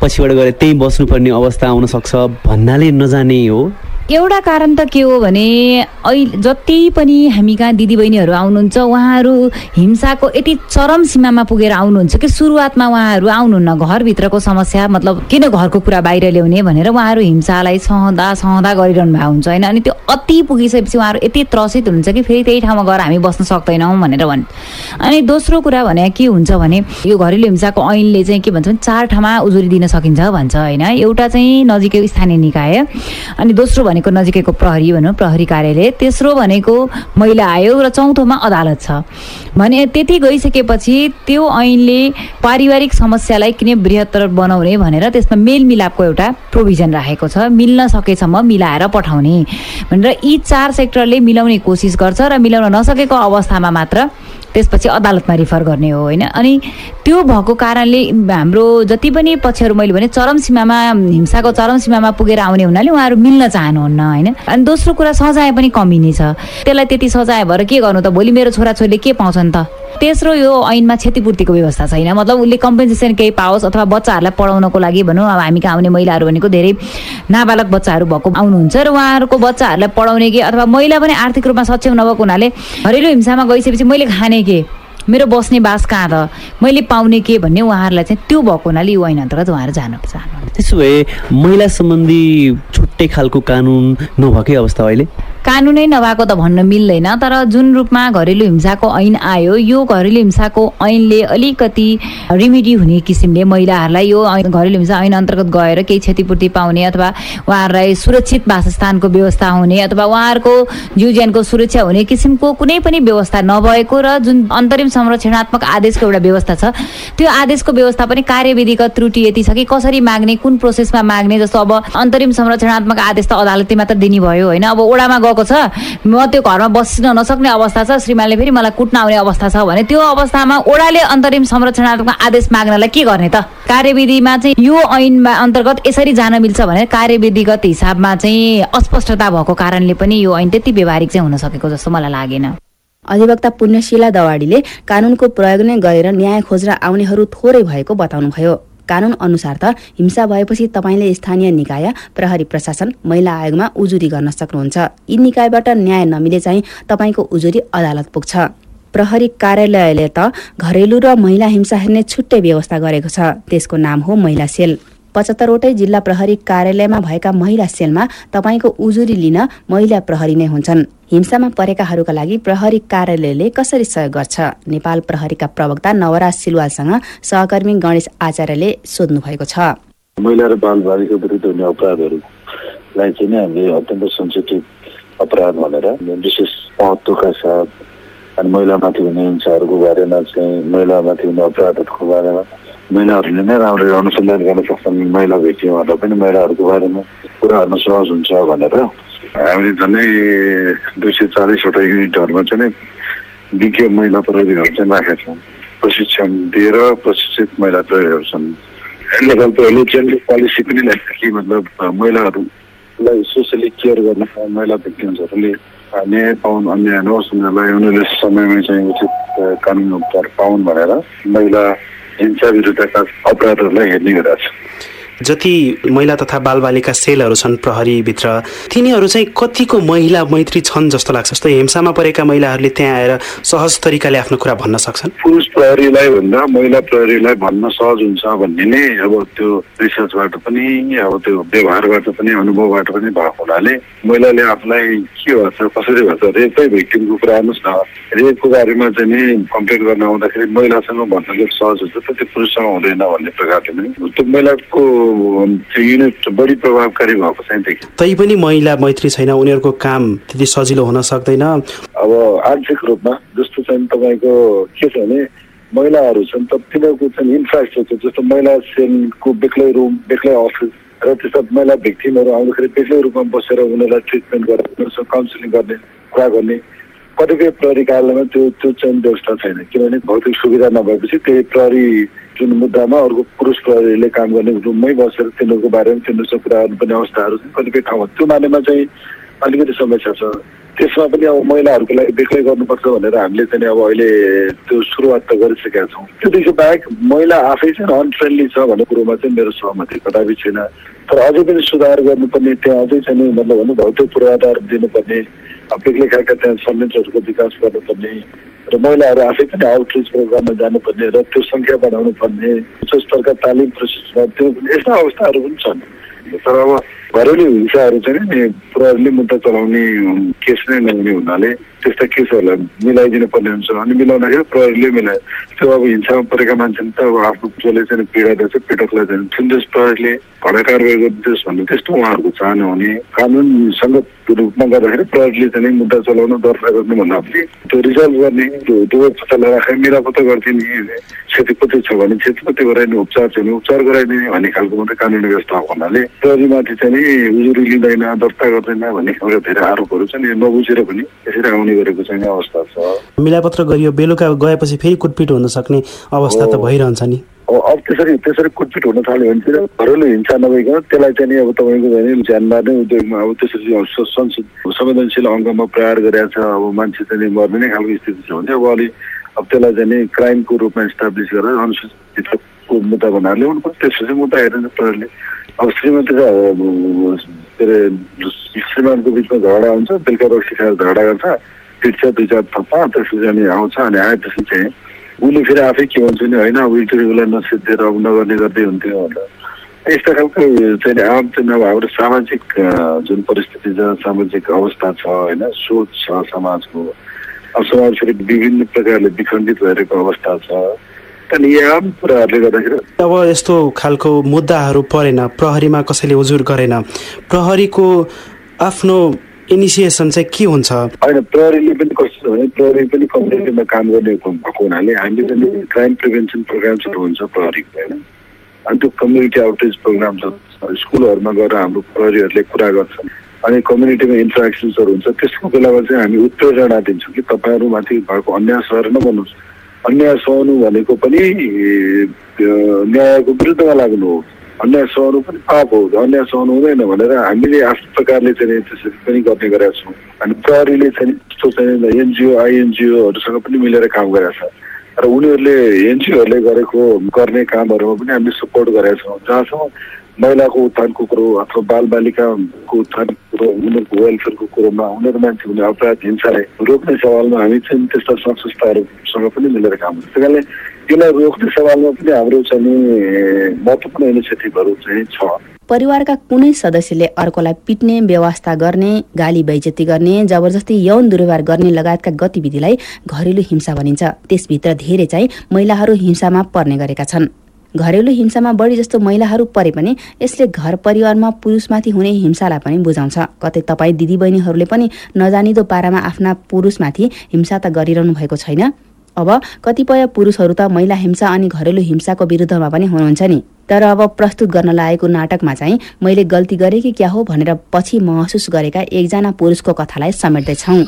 पछिबाट गएर त्यहीँ बस्नुपर्ने अवस्था आउन सक्छ भन्नाले नजाने हो। एउटा कारण त के हो भने अहिले जति पनि हामी कहाँ दिदीबहिनीहरू आउनुहुन्छ उहाँहरू हिंसाको यति चरम सीमामा पुगेर आउनुहुन्छ कि सुरुवातमा उहाँहरू आउनुहुन्न घरभित्रको समस्या मतलब किन घरको कुरा बाहिर ल्याउने भनेर उहाँहरू हिंसालाई सहँदा सहँदा गरिरहनु भएको हुन्छ होइन? अनि त्यो अति पुगिसकेपछि उहाँहरू यति त्रसित हुनुहुन्छ कि फेरि त्यही ठाउँमा गएर हामी बस्न सक्दैनौँ भनेर भन्। अनि दोस्रो कुरा भने के हुन्छ भने यो घरेलु हिंसाको ऐनले चाहिँ के भन्छ भने चार ठाउँमा उजुरी दिन सकिन्छ भन्छ होइन? एउटा चाहिँ नजिकै स्थानीय निकाय अनि दोस्रो भनेको नजिकैको प्रहरी भनौँ प्रहरी कार्यालय। तेस्रो भनेको महिला आयोग र चौथोमा अदालत छ। भने त्यति गइसकेपछि त्यो ऐनले पारिवारिक समस्यालाई किन बृहत्तर बनाउने भनेर त्यसमा मेलमिलापको एउटा प्रोभिजन राखेको छ। मिल्न सकेसम्म मिलाएर पठाउने भनेर यी चार सेक्टरले मिलाउने कोसिस गर्छ र मिलाउन नसकेको अवस्थामा मात्र त्यसपछि अदालतमा रिफर गर्ने हो होइन? अनि त्यो भएको कारणले हाम्रो जति पनि पक्षहरू मैले भने चरम सीमामा हिंसाको चरम सीमामा पुगेर आउने हुनाले उहाँहरू मिल्न चाहनुहुन्न होइन? अनि दोस्रो कुरा सजाय पनि कमी नै छ। त्यसलाई त्यति सजाय भएर के गर्नु त? भोलि मेरो छोराछोरीले के पाउँछन् त? तेस्रो यो ऐनमा क्षतिपूर्तिको व्यवस्था छैन। मतलब उसले कम्पेन्सेसन केही पाओस् अथवा बच्चाहरूलाई पढाउनको लागि भनौँ अब हामी कहाँ आउने महिलाहरू भनेको धेरै नाबालक बच्चाहरू भएको आउनुहुन्छ र उहाँहरूको बच्चाहरूलाई पढाउने कि अथवा महिला पनि आर्थिक रूपमा सक्षम नभएको हुनाले घरेलु हिंसामा गइसकेपछि मैले खाने के? मेरो बस्ने बास कहाँ त? मैले पाउने के भन्ने उहाँहरूलाई चाहिँ त्यो भएको हुनाले यो ऐन अन्तर्गत उहाँहरू जानु चाहनु त्यसो भए महिला सम्बन्धी छुट्टै खालको कानुन नभएकै अवस्था अहिले? कानुनै नभएको त भन्न मिल्दैन तर जुन रूपमा घरेलु हिंसाको ऐन आयो यो घरेलु हिंसाको ऐनले अलिकति रिमिडी हुने किसिमले महिलाहरूलाई यो घरेलु हिंसा ऐन अन्तर्गत गएर केही क्षतिपूर्ति पाउने अथवा उहाँहरूलाई सुरक्षित वासस्थानको व्यवस्था हुने अथवा उहाँहरूको जीव ज्यानको सुरक्षा हुने किसिमको कुनै पनि व्यवस्था नभएको र जुन अन्तरिम संरक्षणात्मक आदेशको एउटा व्यवस्था छ त्यो आदेशको व्यवस्था पनि कार्यविधिगत त्रुटि यति छ कि कसरी माग्ने कुन प्रोसेसमा माग्ने जस्तो अब अन्तरिम संरक्षणात्मक आदेश त अदालतले मात्र दिने भयो होइन अब ओडामा गएको छ। म त्यो घरमा बस्न नसक्ने अवस्था छ। श्रीमानले फेरि मलाई कुट्न आउने अवस्था छ भने त्यो अवस्थामा ओडाले अन्तरिम संरक्षणात्मक आदेश माग्नलाई के गर्ने त? कार्यविधिमा चाहिँ यो ऐनमा अन्तर्गत यसरी जान मिल्छ भने कार्यविधिगत हिसाबमा चाहिँ अस्पष्टता भएको कारणले पनि यो ऐन त्यति व्यवहारिक चाहिँ हुन सकेको जस्तो मलाई लागेन। अधिवक्ता पुण्यशीला दवाडीले कानूनको प्रयोग नै गरेर न्याय खोजेर आउनेहरू थोरै भएको बताउनुभयो। कानून अनुसार त हिंसा भएपछि तपाईँले स्थानीय निकाय प्रहरी प्रशासन महिला आयोगमा उजुरी गर्न सक्नुहुन्छ। यी निकायबाट न्याय नमिले चाहिँ तपाईँको उजुरी अदालत पुग्छ। प्रहरी कार्यालयले त घरेलु र महिला हिंसा हेर्ने छुट्टै व्यवस्था गरेको छ। त्यसको नाम हो महिला सेल। पचहत्तरवटै जिल्ला प्रहरी कार्यालयमा भएका महिला सेलमा तपाईँको उजुरी लिन महिला प्रहरी नै हुन्छन्। हिंसामा परेकाहरूका लागि प्रहरी कार्यालयले कसरी सहयोग गर्छ? नेपाल प्रहरीका प्रवक्ता नवराज सिलवालसँग सहकर्मी गणेश आचार्यले सोध्नु भएको छ। महिला र बाल बालिका विरुद्ध हुने अपराधहरूलाई चाहिँ हामीले। अत्यन्त सेन्सिटिभ अपराध भनेर। विशेष महत्त्वका साथ अनि महिलामाथि हुने हिंसाहरूको बारेमा चाहिँ महिलामाथि हुने अपराधहरूको बारेमा महिलाहरूले नै राम्ररी अनुसन्धान गर्न सक्छन् महिला व्यक्तिहरूलाई पनि महिलाहरूको बारेमा कुरा गर्न सहज हुन्छ भनेर। हामीले झन्डै दुई सय चालिसवटा युनिटहरूमा चाहिँ विज्ञ महिला प्रहरीहरू चाहिँ राखेका छौँ। प्रशिक्षण दिएर प्रशिक्षित महिला प्रहरीहरू छन्। नेपाल प्रहरीले पोलिसी पनि ल्याएको कि मतलब महिलाहरूलाई सोसियली केयर गर्न महिला व्यक्तिहरूले न्याय पाउन् अन्याय नहोस् उनीहरूलाई उनीहरूले समयमै चाहिँ उचित कानुन उपचार पाउन् भनेर महिला हिंसा विरुद्धका अपराधहरूलाई हेर्ने गरेका छ जति महिला तथा बालबालिका सेलहरू छन् प्रहरीभित्र तिनीहरू चाहिँ कतिको महिला मैत्री छन् जस्तो लाग्छ? जस्तो हिंसामा परेका महिलाहरूले त्यहाँ आएर सहज तरिकाले आफ्नो कुरा भन्न सक्छन्? पुरुष प्रहरीलाई भन्दा महिला प्रहरीलाई भन्न सहज हुन्छ भन्ने नै अब त्यो रिसर्चबाट पनि अब त्यो व्यवहारबाट पनि अनुभवबाट पनि भएको हुनाले महिलाले आफूलाई के भन्छ कसरी भन्छ रेपै भिक्टिमको कुरा हेर्नुहोस् न। रेपको बारेमा चाहिँ नि कम्पेयर गर्न आउँदाखेरि महिलासँग चाहिँ सहज हुन्छ त्यति पुरुषसँग हुँदैन भन्ने प्रकारले पनि। त्यो महिलाको त्यो युनिट बढी प्रभावकारी भएको चाहिँ देखिन्छ तैपनि महिला मैत्री छैन उनीहरूको काम त्यति सजिलो हुन सक्दैन। अब आर्थिक रूपमा जस्तो चाहिँ तपाईँको के छ भने महिलाहरू छन् त तिनीहरूको चाहिँ इन्फ्रास्ट्रक्चर जस्तो महिला सेलको बेग्लै रुम बेग्लै अफिस र त्यस्ता महिला भिक्टिमहरू आउँदाखेरि बेग्लै रूपमा बसेर उनीहरूलाई ट्रिटमेन्ट गरेर उनीहरूसँग काउन्सिलिङ गर्ने कुरा गर्ने कतिपय प्रहरी कार्यालयमा त्यो त्यो चाहिँ व्यवस्था छैन। किनभने भौतिक सुविधा नभएपछि त्यही प्रहरी जुन मुद्दामा अर्को पुरुष प्रहरीले काम गर्ने रुममै बसेर तिनीहरूको बारेमा तिनीहरूसँग कुरा गर्नुपर्ने अवस्थाहरू कतिपय ठाउँमा। त्यो मानेमा चाहिँ अलिकति समस्या छ। त्यसमा पनि अब महिलाहरूको लागि बेग्लै गर्नुपर्छ भनेर हामीले चाहिँ अब अहिले त्यो सुरुवात त गरिसकेका छौँ। त्योदेखि बाहेक महिला आफै चाहिँ अनफ्रेन्डली छ भन्ने कुरोमा चाहिँ मेरो सहमति कदापि छैन। तर अझै पनि सुधार गर्नुपर्ने त्यहाँ अझै चाहिँ मतलब भन्नु भौतिक पूर्वाधार दिनुपर्ने बेग्लै खालका त्यहाँ संयन्त्रहरूको विकास गर्नुपर्ने र महिलाहरू आफै पनि आउटरिच प्रोग्राममा जानुपर्ने र त्यो सङ्ख्या बढाउनु पर्ने उच्च स्तरका तालिम प्रोसेसमा त्यो यस्ता अवस्थाहरू पनि छन् तर अब घरेलु हिंसाहरू चाहिँ नि प्रहरीले मुद्दा चलाउने केस नै नहुने हुनाले त्यस्ता केसहरूलाई मिलाइदिनु पर्ने हुन्छ अनि मिलाउँदाखेरि प्रहरीले मिलायो त्यो अब हिंसामा परेका मान्छे त अब आफ्नो जसले चाहिँ पीडा दिएछ पीडकलाई चाहिँ सुन्देश प्रहरीले भडा कारवाही गरिदियोस् भन्ने त्यस्तो उहाँहरूको चाहना हुने कानुनसँग रूपमा गर्दाखेरि प्रहरीले चाहिँ मुद्दा चलाउन दर्ता गर्नु भन्दा पनि त्यो रिजल्भ गर्ने त्यो दुवै पत्तालाई राखेर मिलापत्ता गरिदिने क्षतिपूर्ति छ भने क्षतिपूर्ति गराइदिने उपचार छ भने उपचार गराइदिने भन्ने खालको मात्रै कानुनी व्यवस्था हुनाले प्रहरीमाथि चाहिँ उजुरी लिँदैन दर्ता गर्दैन भन्ने खालका धेरै आरोपहरू चाहिँ नबुझेर पनि यसरी आउने गरेको चाहिँ अवस्था छ। मिलापत्र गरियो बेलुका गएपछि फेरि कुटपिट हुन सक्ने अवस्था त भइरहन्छ नि। अब त्यसरी त्यसरी कुटपिट हुन थाल्यो भने चाहिँ घरेलु हिंसा नभइकन त्यसलाई चाहिँ नि अब तपाईँको चाहिँ ज्यानमा नै उद्योगमा अब त्यसरी संसद संवेदनशील अङ्गमा प्रहार गरेका छ। अब मान्छे चाहिँ नि मर्ने नै खालको स्थिति छ भने अब अलि अब त्यसलाई चाहिँ नि क्राइमको रूपमा इस्टाब्लिस गरेर अनुसूचितको मुद्दा बनाएर ल्याउनु पर्छ। त्यसपछि मुद्दा हेर्ने प्रहरीले अब श्रीमती के अरे श्रीमानको बिचमा झगडा हुन्छ बेलुका रक्सी खाएर झगडा गर्छ। पिट्छ दुई चार थप्पा त्यसपछि आउँछ अनि आएपछि चाहिँ उसले फेरि आफै के भन्छ नि होइन अब एकचोटि उसलाई नसिद्धिएर अब नगर्ने गर्दै हुन्थ्यो भनेर यस्ता खालको चाहिँ आम चाहिँ अब हाम्रो सामाजिक जुन परिस्थिति छ सामाजिक अवस्था छ होइन सोच छ समाजको अब समाज फेरि विभिन्न प्रकारले विखण्डित भइरहेको अवस्था छ यी आम कुराहरूले गर्दाखेरि अब यस्तो खालको मुद्दाहरू परेन प्रहरीमा कसैले उजुर गरेन प्रहरीको आफ्नो इनिसिएसन चाहिँ के हुन्छ? होइन प्रहरीले पनि कस्तो भने प्रहरी पनि कम्युनिटीमा काम गर्ने भएको हुनाले हामीले पनि क्राइम प्रिभेन्सन प्रोग्राम्सहरू हुन्छ प्रहरीको होइन? अनि त्यो कम्युनिटी आउटरिच प्रोग्राम छ स्कुलहरूमा गएर हाम्रो प्रहरीहरूले कुरा गर्छन् अनि कम्युनिटीमा इन्टरेक्सन्सहरू हुन्छ त्यसको बेलामा चाहिँ हामी उत्प्रेरणा दिन्छौँ कि तपाईँहरूमाथि भएको अन्याय सहेर नबन्नुहोस् अन्याय सहनु भनेको पनि न्यायको विरुद्धमा लाग्नु हो अन्याय सहनु पनि पाप हो अन्याय सहनु हुँदैन भनेर हामीले आफ्नो प्रकारले चाहिँ त्यसरी पनि गर्ने गरेका छौँ। अनि प्रहरीले चाहिँ यस्तो चाहिँ एनजिओ आइएनजिओहरूसँग पनि मिलेर काम गरेका छ र उनीहरूले एनजिओहरूले गरेको गर्ने कामहरूमा पनि हामीले सपोर्ट गरेका छौँ। जहाँसम्म महिलाको उत्थानको कुरो अथवा बालबालिकाको उत्थानको कुरो उनीहरूको वेलफेयरको कुरोमा उनीहरू मान्छे हुने अपराध हिंसालाई रोक्ने सवालमा हामी चाहिँ त्यस्ता संस्थाहरूसँग पनि मिलेर काम गर्छौँ। त्यही कारणले यसलाई रोक्ने सवालमा पनि हाम्रो चाहिँ महत्त्वपूर्ण इनिसिएटिभहरू चाहिँ छ परिवारका कुनै सदस्यले अर्कोलाई पिट्ने व्यवस्था गर्ने गाली बैजती गर्ने जबरजस्ती यौन दुर्व्यवहार गर्ने लगायतका गतिविधिलाई घरेलु हिंसा भनिन्छ। त्यसभित्र धेरै चाहिँ महिलाहरू हिंसामा पर्ने गरेका छन्। घरेलु हिंसामा बढी जस्तो महिलाहरू परे पनि यसले घर परिवारमा पुरुषमाथि हुने हिंसालाई पनि बुझाउँछ। कतै तपाईँ दिदीबहिनीहरूले पनि नजानिदो पारामा आफ्ना पुरुषमाथि हिंसा त गरिरहनु भएको छैन। अब कतिपय पुरुषहरू त महिला हिंसा अनि घरेलु हिंसाको विरुद्धमा पनि हुनुहुन्छ नि। तर अब प्रस्तुत गर्न लागेको नाटकमा चाहिँ मैले गल्ती गरेँ कि क्या हो भनेर पछि महसुस गरेका एकजना पुरुषको कथालाई समेट्दैछौँ।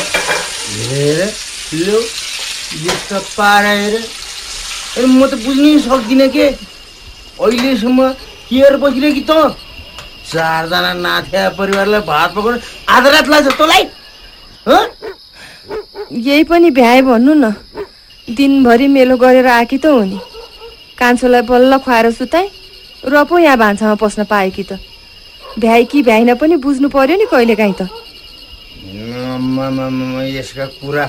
हेर लो यस्तो म त बुझ्नै सक्दिनँ के अहिलेसम्म केयर बसिरहे कि त चारजना नाथ्या परिवारलाई भात पकाउनु आधा रात लाग्छ तँलाई यही पनि भ्याए भन्नु न दिनभरि मेलो गरेर आएकी त हो नि कान्छोलाई बल्ल खुवाएर सुताएँ र पो यहाँ भान्सामा पस्न पाएँ कि त भ्याइ कि भ्याइन पनि बुझ्नु पर्यो नि कहिलेकाहीँ त यसका कुरा।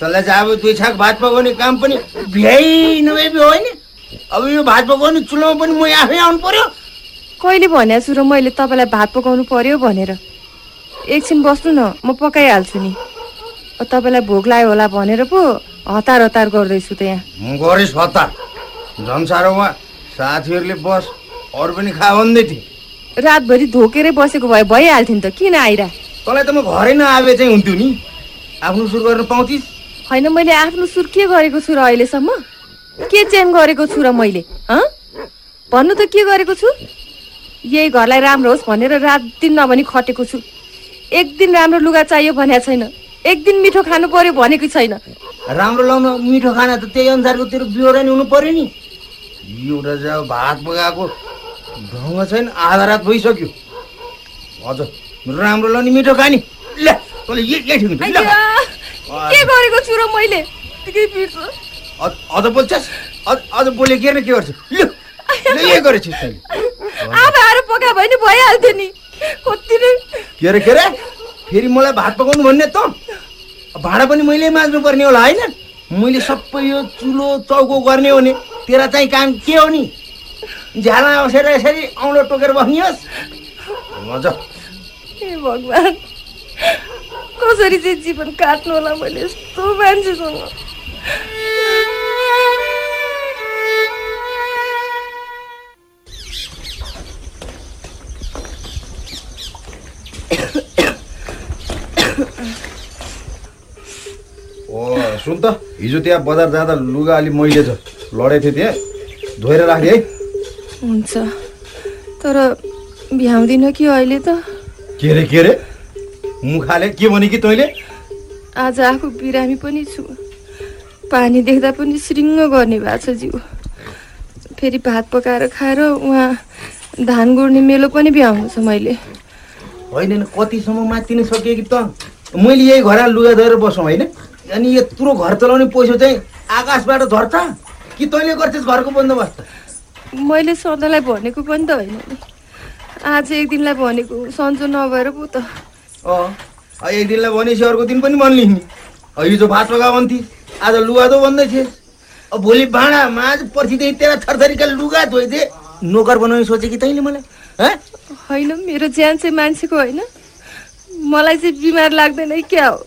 तँलाई चाहिँ अब दुई छाक भात पकाउने काम पनि भ्याइ नभए होइन। अब यो भात पकाउने चुलोमा पनि म आफै आउनु पर्यो। कहिले भनेको छु र मैले तपाईँलाई भात पकाउनु पर्यो भनेर। एकछिन बस्नु न म पकाइहाल्छु नि। तपाईँलाई भोक लाग्यो होला भनेर पो हतार हतार गर्दैछु त यहाँ। गरिस् हतार। झन् साह्रो उहाँ साथीहरूले बस अरू पनि खा भन्दै थिए। रातभरि धोकेरै बसेको भए भइहाल्थ्यो नि त। किन आइरा? तँलाई त म घरै नआए चाहिँ हुन्थ्यो नि। आफ्नो सुरु गर्न पाउँथिस् होइन मैले आफ्नो सुर के गरेको छु र अहिलेसम्म? के चेन्ज गरेको छु र मैले हँ? भन्नु त के गरेको छु? यही घरलाई राम्रो होस् भनेर रात दिन नभनी खटेको छु। एक दिन राम्रो लुगा चाहियो भनेको छैन। एक दिन मिठो खानु पर्यो भनेको छैन। राम्रो लाउन मिठो खाना त त्यही अनुसारको तेरो बिहोरा नि हुनु पर्यो नि। एउटा चाहिँ भात पकाएको ढङ्ग छैन आधा रात भइसक्यो। अझ राम्रो लाउने मिठो खाने। ल तँले ये ये ठिक हुन्छ, ल। के गरेको छु र मैले? अझ बोल्छस्? अझ बोले के न के गर्छ? लु ल आएर पका भयो नि भइहाल्थ्यो नि। कति नै। के अरे के अरे फेरि मलाई भात पकाउनु भन्ने त? भाँडा पनि मैले माझ्नु पर्ने होला होइन? मैले सबै यो चुलो चौको गर्ने हो भने तेरा चाहिँ काम के हो नि? झ्यालमा बसेर यसरी औँलो टोकेर बस्नियोस् मजा। हे भगवान्। कसरी चाहिँ जीवन काट्नु होला मैले यस्तो मान्छेसँग? सुन त हिजो त्यहाँ बजार जाँदा लुगा अलि मैले छ। लडेको थिएँ त्यहाँ। धोएर राखेँ है। हुन्छ। तर भ्याउँदिनँ कि अहिले त? के अरे के अरे मुखाले के भने कि तैँले? आज आफू बिरामी पनि छु। पानी देख्दा पनि श्रिङ्ग गर्ने भएको छ जिउ। फेरि भात पकाएर खाएर उहाँ धान गोड्ने मेलो पनि भ्याउनु छ मैले। होइन कतिसम्म मात्तिन सकियो कि त? मैले यही घर लुगा धोएर बसौँ होइन? अनि यत्रो घर चलाउने पैसा चाहिँ आकाशबाट झर्छ? कि तैँले गर्छस् घरको बन्दोबस्त? मैले सधैँलाई भनेको पनि त होइन नि। आज एक दिनलाई भनेको सन्चो नभएर पो त। अँ एक दिनलाई भनेपछि अर्को दिन पनि भन्लिस् नि। अँ, हिजो भात पका भन्थे आज लुगा धो भन्दै थिएँ अब भोलि भाँडा माझ पर्सिदेखि तेरा थरथरीका लुगा धोइदिए नोकर बनाउने सोचे कि तैँले मलाई? होइन मेरो ज्यान चाहिँ मान्छेको होइन। मलाई चाहिँ बिमार लाग्दैन है क्या हो?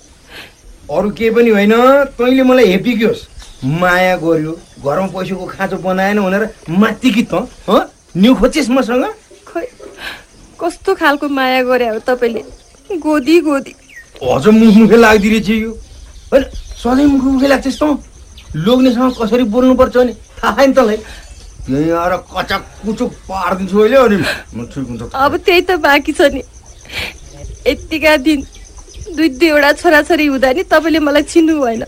अरू केही पनि होइन तैँले मलाई हेपिक्योस् माया गर्यो घरमा पैसाको खाँचो बनाएन भनेर माथि कि त हँ? न्यु खोजेस् मसँग। कस्तो खालको माया गरे हो तपाईँले? गोदी गोदी। अझ मुखमुखे लाग्दो रहेछ यो। होइन सधैँ मुखमुखे लाग्छस् त लोग्नेसँग कसरी बोल्नुपर्छ भने थाहा छैन तँलाई। त्यहीँ आएर कचक कुचुक पारिदिन्छु अहिले अनि। ठिक हुन्छ। अब त्यही त बाँकी छ नि। यत्तिका दिन दुई दुईवटा छोराछोरी हुँदा नि तपाईँले मलाई चिन्नु भएन।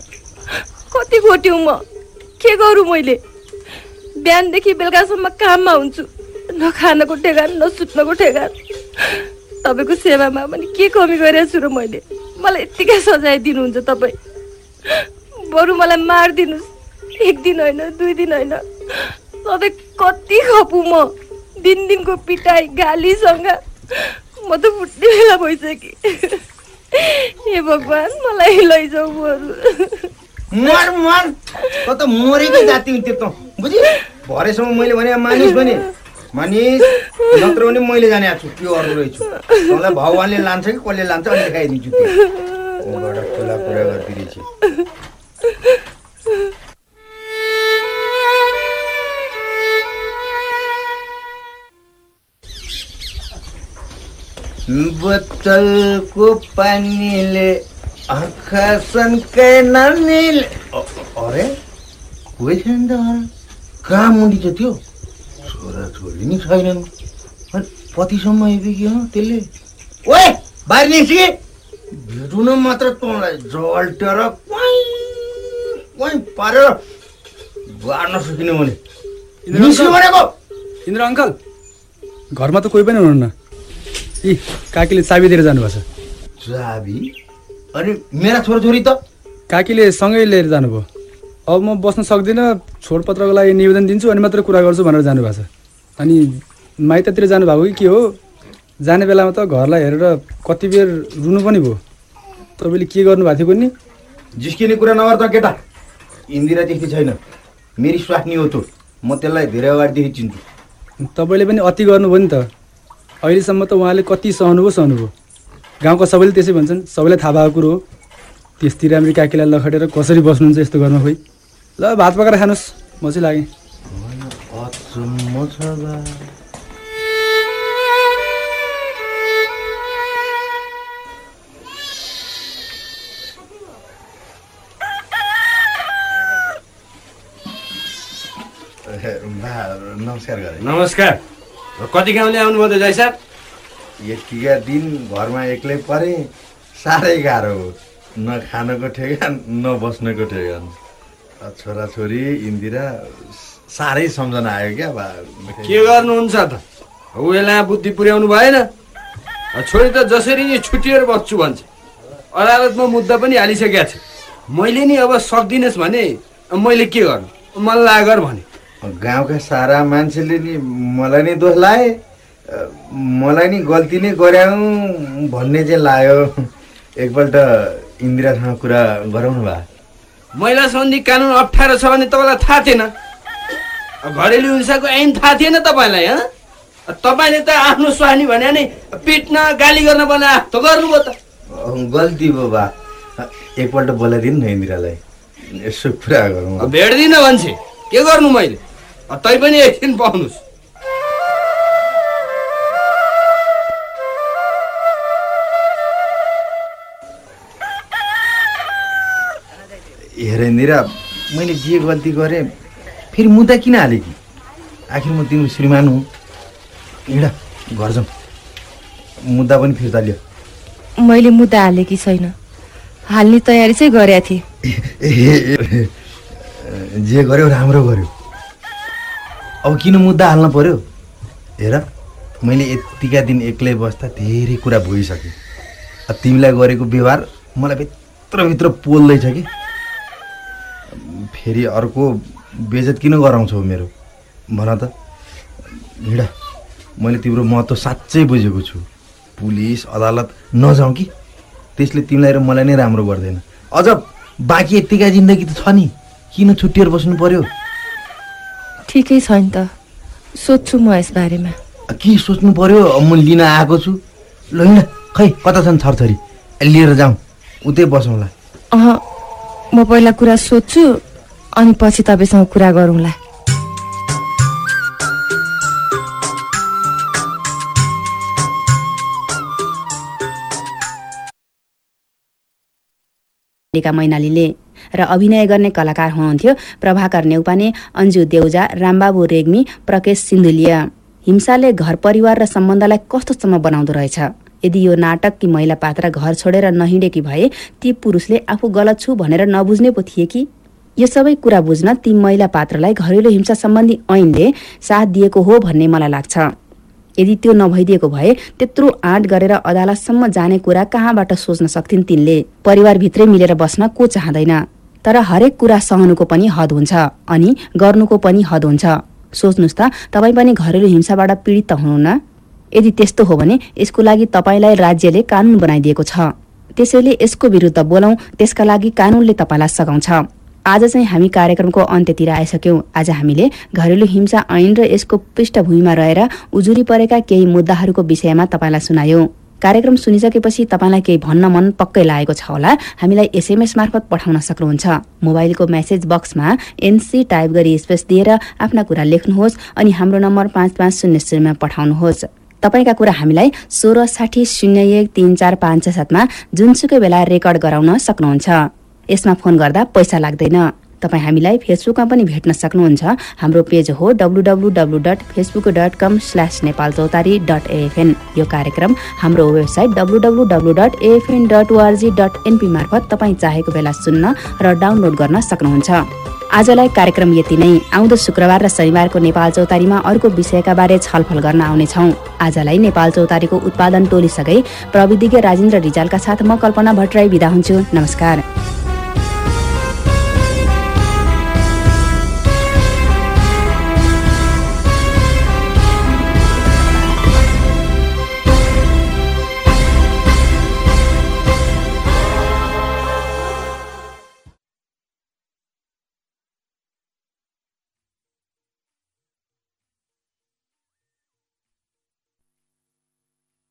कति घोट्यौँ म? के गरौँ मैले? बिहानदेखि बेलुकासम्म काममा हुन्छु। न खानको ठेगान न सुत्नको ठेगान तपाईँको सेवामा पनि के कमी गरेको छु र मैले? मलाई यत्तिकै सजाय दिनुहुन्छ तपाईँ। बरु मलाई मारिदिनुहोस्। एक दिन होइन दुई दिन होइन। सधैँ कति खपु म? दिन दिनको पिटाइ गालीसँग। म त फुट्ने बेला भइसकेँ। हे भगवान् मलाई लैजाऊ बरु। मर मर। त त मरेकै जाति हुन्थ्यो त। बुझि भरेसम्म मैले भने मानिस भने। मानिस नत्र भने मैले जाने छु त्यो अरू रहेछु। तँलाई भगवान्ले लान्छ कि कसले लान्छ अनि देखाइदिन्छु खुला कुरा गरिदिरहेछ बोतलको पानीले आँखा सन्कै नानीले अरे कोही छैन त? कहाँ मुडी छ त्यो छोरा छोरी नि छैनन्। पतिसम्म आइपुग्यो त्यसले ओए बाहिर निस्कि भेटु न मात्र तँलाई जल्टेर पारेर बार्न सकिने भने। भनेको? इन्द्र अङ्कल घरमा त कोही पनि हुनुहुन्न। यी काकीले चाबी दिएर जानुभएको छ। चाबी? अनि मेरा छोराछोरी त? काकीले सँगै लिएर जानुभयो। अब म बस्न सक्दिनँ छोडपत्रको लागि निवेदन दिन्छु अनि मात्रै कुरा गर्छु भनेर जानुभएको छ। अनि माइततिर जानुभएको कि के हो? जाने बेलामा त घरलाई हेरेर कति बेर रुनु पनि भयो। तपाईँले के गर्नुभएको थियो पनि जिस्किने कुरा नगर त केटा। इन्दिरा त्यस्तै छैन। मेरी स्वास्नी हो त। म त्यसलाई धेरै अगाडिदेखि चिन्छु। तपाईँले पनि अति गर्नुभयो नि त। अहिलेसम्म त उहाँले कति सहनुभयो सहनुभयो। गाउँका सबैले त्यसै भन्छन्। सबैलाई थाहा भएको कुरो हो। त्यस्ती राम्री काकीलाई लखटेर कसरी बस्नुहुन्छ यस्तो घरमा खोइ? ल भात पकाएर खानुहोस् म चाहिँ लागेँ नमस्कार गरे नमस्कार कति गाउँले आउनुभयो त जय साहब यतिका दिन घरमा एक्लै परे साह्रै गाह्रो हो न खानको ठेगान न बस्नको ठेगान छोराछोरी इन्दिरा साह्रै सम्झना आयो क्या के गर्नुहुन्छ त? उयोलाई बुद्धि पुर्याउनु भएन। छोरी त जसरी नि छुट्टिएर बस्छु भन्छ। अदालतमा मुद्दा पनि हालिसकेका छ मैले नि अब सक्दिनस् भने मैले के गर्नु? मलाई लागर भने। गाउँका सारा मान्छेले नि मलाई नै दोष लाए। मलाई नि गल्ती नै गराउँ भन्ने चाहिँ लाग्यो। एकपल्ट इन्दिरासँग कुरा गराउनु भए महिला सम्बन्धी कानुन अप्ठ्यारो छ भने तपाईँलाई थाहा थिएन। घरेलु हिंसाको ऐन थाहा थिएन तपाईँलाई हँ? तपाईँले त आफ्नो स्वानी भने नि पिट्न गाली गर्न बना त गर्नुभयो त। गल्ती भयो बा। एकपल्ट बोलाइदिनु न इन्दिरालाई। यसो कुरा गरौँ। भेट्दिनँ भन्छे के गर्नु मैले? तै पनि एकछिन पाउनुहोस्। हेर इन्दिरा मैले जे गल्ती गरेँ फेरि मुद्दा किन हालेँ कि? आखिर म तिम्रो श्रीमान हुँ। हिँड घर जाउँ। मुद्दा पनि फिर्ता लियो। मैले मुद्दा हालेँ कि छैन? हाल्ने तयारी चाहिँ गरेका थिएँ। जे गर्यो राम्रो गर्यो। अब किन मुद्दा हाल्न पर्यो? हेर मैले यतिका दिन एक्लै बस्दा धेरै कुरा भइसकेँ। तिमीलाई गरेको व्यवहार मलाई भित्रभित्र पोल्दैछ कि? फेरि अर्को बेजत किन गराउँछौ मेरो? भन त। हिँड। मैले तिम्रो महत्त्व साँच्चै बुझेको छु। पुलिस अदालत नजाउँ कि? त्यसले तिमीलाई र मलाई नै राम्रो गर्दैन। अझ बाँकी यत्तिका जिन्दगी त छ नि। किन छुट्टिएर बस्नु पर्यो? ठिकै छ नि त। सोध्छु म यस बारेमा के सोच्नु पर्यो? म लिन आएको छु। ल हिँड। खै कता छन् छरछरी? लिएर जाउँ। उतै बसौँला। अह म पहिला कुरा सोध्छु। अनि पछि तपाईँसँग कुरा गरौँला। मैनालीले र अभिनय गर्ने कलाकार हुनुहुन्थ्यो प्रभाकर नेउपाने अन्जु देउजा रामबाबु रेग्मी प्रकेश सिन्धुलिय। हिंसाले घर परिवार र सम्बन्धलाई कस्तोसम्म बनाउँदो रहेछ। यदि यो नाटक कि महिला पात्र घर छोडेर नहिँडेकी भए ती पुरुषले आफू गलत छु भनेर नबुझ्ने पो थिए कि? यो सबै कुरा बुझ्न ती महिला पात्रलाई घरेलु हिंसा सम्बन्धी ऐनले साथ दिएको हो भन्ने मलाई लाग्छ। यदि त्यो नभइदिएको भए त्यत्रो आँट गरेर अदालतसम्म जाने कुरा कहाँबाट सोच्न सक्थिन् तिनले? परिवारभित्रै मिलेर बस्न को चाहँदैन? तर हरेक कुरा सहनुको पनि हद हुन्छ अनि गर्नुको पनि हद हुन्छ। सोच्नुहोस् त तपाईँ पनि घरेलु हिंसाबाट पीडित त हुनुहुन्न? यदि त्यस्तो हो भने यसको लागि तपाईँलाई राज्यले कानुन बनाइदिएको छ। त्यसैले यसको विरुद्ध बोलौं त्यसका लागि कानुनले तपाईँलाई सघाउँछ। आज चाहिँ हामी कार्यक्रमको अन्त्यतिर आइसक्यौँ। आज हामीले घरेलु हिंसा ऐन र यसको पृष्ठभूमिमा रहेर उजुरी परेका केही मुद्दाहरूको विषयमा तपाईँलाई सुनायौँ। कार्यक्रम सुनिसकेपछि तपाईँलाई केही भन्न मन पक्कै लागेको छ होला। हामीलाई एसएमएस मार्फत पठाउन सक्नुहुन्छ। मोबाइलको मेसेज बक्समा एनसी टाइप गरी स्पेस दिएर आफ्ना कुरा लेख्नुहोस् अनि हाम्रो नम्बर पाँच पाँच शून्य शून्यमा पठाउनुहोस्। तपाईँका कुरा हामीलाई सोह्र साठी शून्य एक तिन चार पाँच छ सातमा जुनसुकै बेला रेकर्ड गराउन सक्नुहुन्छ। यसमा फोन गर्दा पैसा लाग्दैन। तपाईँ हामीलाई फेसबुकमा पनि भेट्न सक्नुहुन्छ। हाम्रो पेज हो W W W dot Facebook dot com slash Nepal Chautari dot AFN यो कार्यक्रम हाम्रो website W W W dot AFN dot ORG dot NP मार्फत तपाईँ चाहेको बेला सुन्न र डाउनलोड गर्न सक्नुहुन्छ। आजलाई कार्यक्रम यति नै। आउँदो शुक्रबार र शनिबारको नेपाल चौतारीमा अर्को विषयका बारे छलफल गर्न आउनेछौ। आजलाई नेपाल चौतारीको उत्पादन टोलीसँगै प्रविधिज्ञ राजेन्द्र रिजालका साथ म कल्पना भट्टराई बिदा हुन्छु। नमस्कार।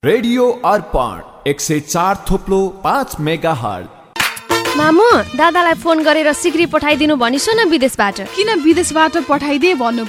रेडियो अर्पण एक सय चार थोप्लो पाँच मेगा हल मामु दादालाई फोन गरेर सिक्री पठाइदिनु भनिसो न विदेशबाट। किन विदेशबाट पठाइदिए भन्नु